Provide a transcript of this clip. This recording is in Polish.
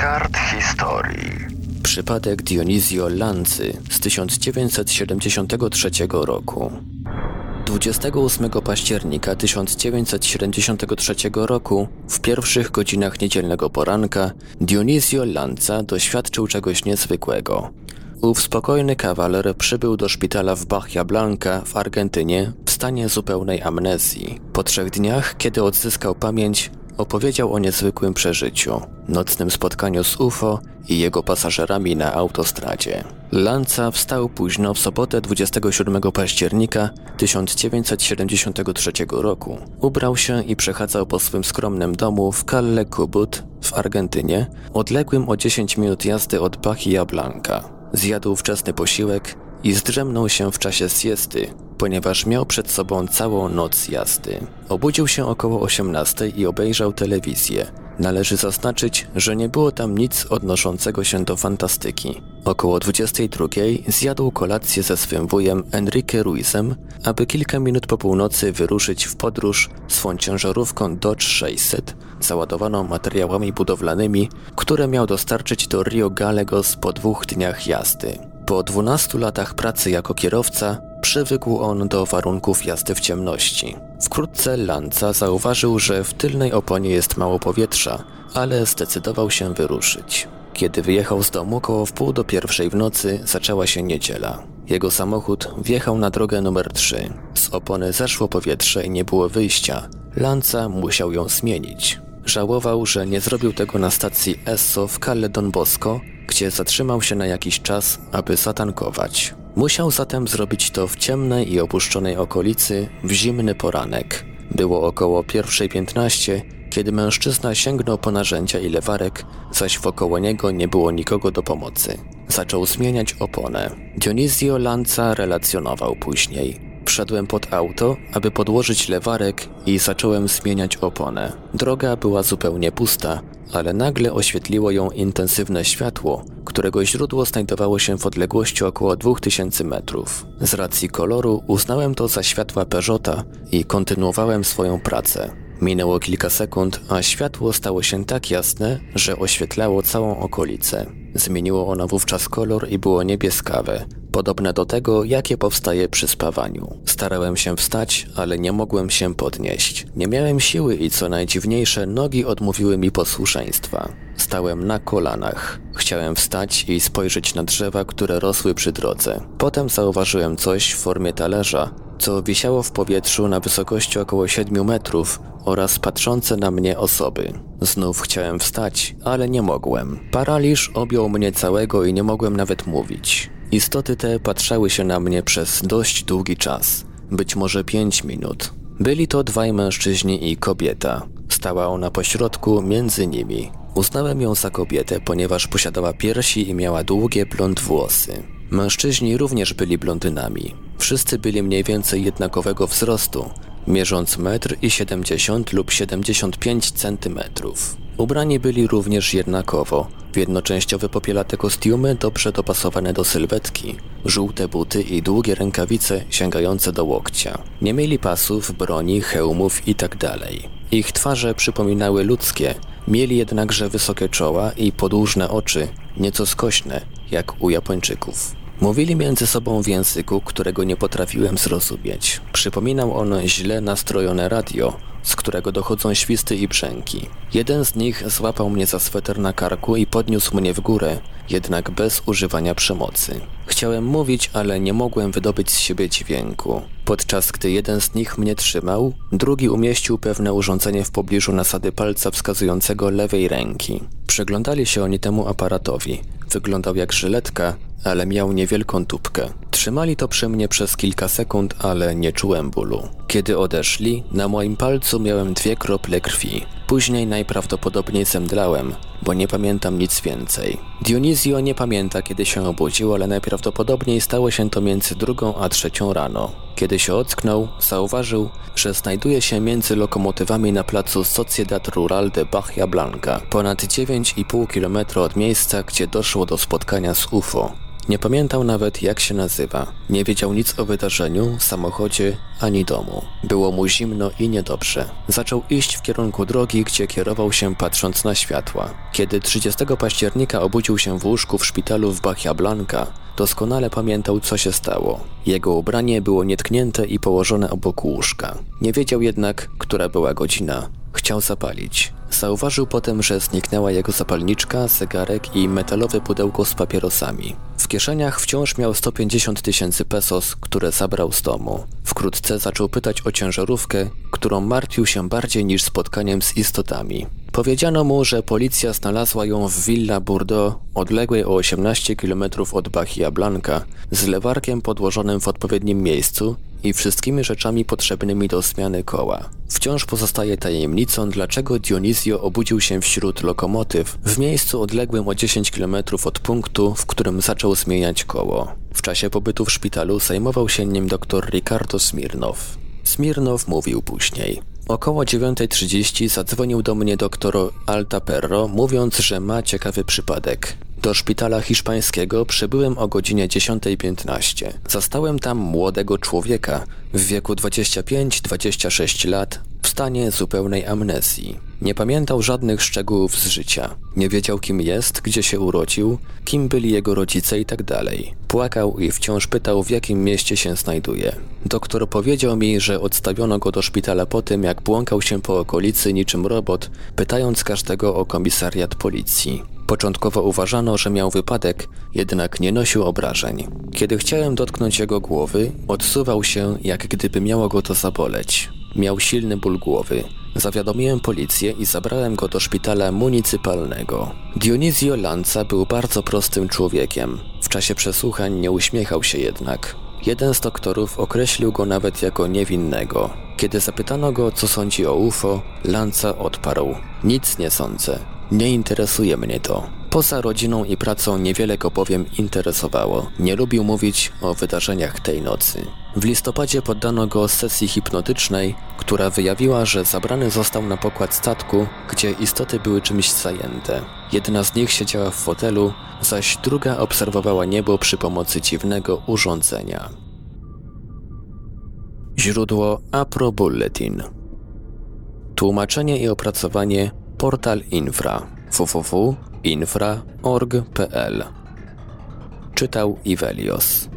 kart historii. Przypadek Dionizio Lancy z 1973 roku. 28 października 1973 roku, w pierwszych godzinach niedzielnego poranka, Dionizio Lanza doświadczył czegoś niezwykłego. Ów spokojny kawaler przybył do szpitala w Bahia Blanca w Argentynie w stanie zupełnej amnezji. Po trzech dniach, kiedy odzyskał pamięć, opowiedział o niezwykłym przeżyciu, nocnym spotkaniu z UFO i jego pasażerami na autostradzie. Lanza wstał późno w sobotę 27 października 1973 roku. Ubrał się i przechadzał po swym skromnym domu w Calle Cubut w Argentynie, odległym o 10 minut jazdy od Bahia Blanca. Zjadł wczesny posiłek i zdrzemnął się w czasie siesty, ponieważ miał przed sobą całą noc jazdy. Obudził się około 18 i obejrzał telewizję. Należy zaznaczyć, że nie było tam nic odnoszącego się do fantastyki. Około 22 zjadł kolację ze swym wujem Enrique Ruizem, aby kilka minut po północy wyruszyć w podróż swą ciężarówką Dodge 600, załadowaną materiałami budowlanymi, które miał dostarczyć do Rio Gallegos po dwóch dniach jazdy. Po 12 latach pracy jako kierowca przywykł on do warunków jazdy w ciemności. Wkrótce Lanza zauważył, że w tylnej oponie jest mało powietrza, ale zdecydował się wyruszyć. Kiedy wyjechał z domu koło wpół do pierwszej w nocy, zaczęła się niedziela. Jego samochód wjechał na drogę numer 3. Z opony zeszło powietrze i nie było wyjścia. Lanza musiał ją zmienić. Żałował, że nie zrobił tego na stacji Esso w Calle Don Bosco, gdzie zatrzymał się na jakiś czas, aby zatankować. Musiał zatem zrobić to w ciemnej i opuszczonej okolicy w zimny poranek. Było około 1.15, kiedy mężczyzna sięgnął po narzędzia i lewarek, zaś wokoło niego nie było nikogo do pomocy. Zaczął zmieniać oponę. Dionizio Lanza relacjonował później. Wszedłem pod auto, aby podłożyć lewarek i zacząłem zmieniać oponę. Droga była zupełnie pusta, ale nagle oświetliło ją intensywne światło, którego źródło znajdowało się w odległości około 2000 metrów. Z racji koloru uznałem to za światła Peugeota i kontynuowałem swoją pracę. Minęło kilka sekund, a światło stało się tak jasne, że oświetlało całą okolicę. Zmieniło ono wówczas kolor i było niebieskawe, podobne do tego, jakie powstaje przy spawaniu. Starałem się wstać, ale nie mogłem się podnieść. Nie miałem siły i co najdziwniejsze, nogi odmówiły mi posłuszeństwa. Stałem na kolanach. Chciałem wstać i spojrzeć na drzewa, które rosły przy drodze. Potem zauważyłem coś w formie talerza, co wisiało w powietrzu na wysokości około 7 metrów oraz patrzące na mnie osoby. Znów chciałem wstać, ale nie mogłem. Paraliż objął mnie całego i nie mogłem nawet mówić. Istoty te patrzały się na mnie przez dość długi czas, być może pięć minut. Byli to dwaj mężczyźni i kobieta. Stała ona pośrodku między nimi. Uznałem ją za kobietę, ponieważ posiadała piersi i miała długie blond włosy. Mężczyźni również byli blondynami. Wszyscy byli mniej więcej jednakowego wzrostu, mierząc 1,70 m lub 75 cm. Ubrani byli również jednakowo, w jednoczęściowe popielate kostiumy dobrze dopasowane do sylwetki, żółte buty i długie rękawice sięgające do łokcia. Nie mieli pasów, broni, hełmów itd. Ich twarze przypominały ludzkie, mieli jednakże wysokie czoła i podłużne oczy, nieco skośne, jak u Japończyków. Mówili między sobą w języku, którego nie potrafiłem zrozumieć. Przypominał on źle nastrojone radio, z którego dochodzą świsty i brzęki. Jeden z nich złapał mnie za sweter na karku i podniósł mnie w górę, jednak bez używania przemocy. Chciałem mówić, ale nie mogłem wydobyć z siebie dźwięku. Podczas gdy jeden z nich mnie trzymał, drugi umieścił pewne urządzenie w pobliżu nasady palca wskazującego lewej ręki. Przyglądali się oni temu aparatowi. Wyglądał jak żyletka, ale miał niewielką tubkę. Trzymali to przy mnie przez kilka sekund, ale nie czułem bólu. Kiedy odeszli, na moim palcu miałem dwie krople krwi. Później najprawdopodobniej zemdlałem, bo nie pamiętam nic więcej. Dionizio nie pamięta, kiedy się obudził, ale najprawdopodobniej stało się to między drugą a trzecią rano. Kiedy się ocknął, zauważył, że znajduje się między lokomotywami na placu Sociedad Rural de Bahia Blanca, ponad 9,5 km od miejsca, gdzie doszło do spotkania z UFO. Nie pamiętał nawet jak się nazywa. Nie wiedział nic o wydarzeniu, samochodzie ani domu. Było mu zimno i niedobrze. Zaczął iść w kierunku drogi, gdzie kierował się patrząc na światła. Kiedy 30 października obudził się w łóżku w szpitalu w Bahia Blanca, doskonale pamiętał co się stało. Jego ubranie było nietknięte i położone obok łóżka. Nie wiedział jednak, która była godzina. Chciał zapalić. Zauważył potem, że zniknęła jego zapalniczka, zegarek i metalowe pudełko z papierosami. Kieszeniach wciąż miał 150 tysięcy pesos, które zabrał z domu. Wkrótce zaczął pytać o ciężarówkę, którą martwił się bardziej niż spotkaniem z istotami. Powiedziano mu, że policja znalazła ją w Villa Bordeaux, odległej o 18 km od Bahia Blanca, z lewarkiem podłożonym w odpowiednim miejscu i wszystkimi rzeczami potrzebnymi do zmiany koła. Wciąż pozostaje tajemnicą, dlaczego Dionizio obudził się wśród lokomotyw w miejscu odległym o 10 km od punktu, w którym zaczął zmieniać koło. W czasie pobytu w szpitalu zajmował się nim dr Ricardo Smirnow. Smirnow mówił później. Około 9.30 zadzwonił do mnie doktor Altaperro, mówiąc, że ma ciekawy przypadek. Do szpitala hiszpańskiego przybyłem o godzinie 10.15. Zastałem tam młodego człowieka w wieku 25-26 lat w stanie zupełnej amnezji. Nie pamiętał żadnych szczegółów z życia. Nie wiedział kim jest, gdzie się urodził, kim byli jego rodzice itd. Tak Płakał i wciąż pytał w jakim mieście się znajduje. Doktor powiedział mi, że odstawiono go do szpitala po tym jak błąkał się po okolicy niczym robot, pytając każdego o komisariat policji. Początkowo uważano, że miał wypadek, jednak nie nosił obrażeń. Kiedy chciałem dotknąć jego głowy, odsuwał się, jak gdyby miało go to zaboleć. Miał silny ból głowy. Zawiadomiłem policję i zabrałem go do szpitala municypalnego. Dionizio Lanza był bardzo prostym człowiekiem. W czasie przesłuchań nie uśmiechał się jednak. Jeden z doktorów określił go nawet jako niewinnego. Kiedy zapytano go, co sądzi o UFO, Lanza odparł: Nic nie sądzę. Nie interesuje mnie to. Poza rodziną i pracą niewiele go bowiem interesowało. Nie lubił mówić o wydarzeniach tej nocy. W listopadzie poddano go sesji hipnotycznej, która wyjawiła, że zabrany został na pokład statku, gdzie istoty były czymś zajęte. Jedna z nich siedziała w fotelu, zaś druga obserwowała niebo przy pomocy dziwnego urządzenia. Źródło Apro Bulletin Tłumaczenie i opracowanie Portal Infra www.infra.org.pl Czytał Ivelios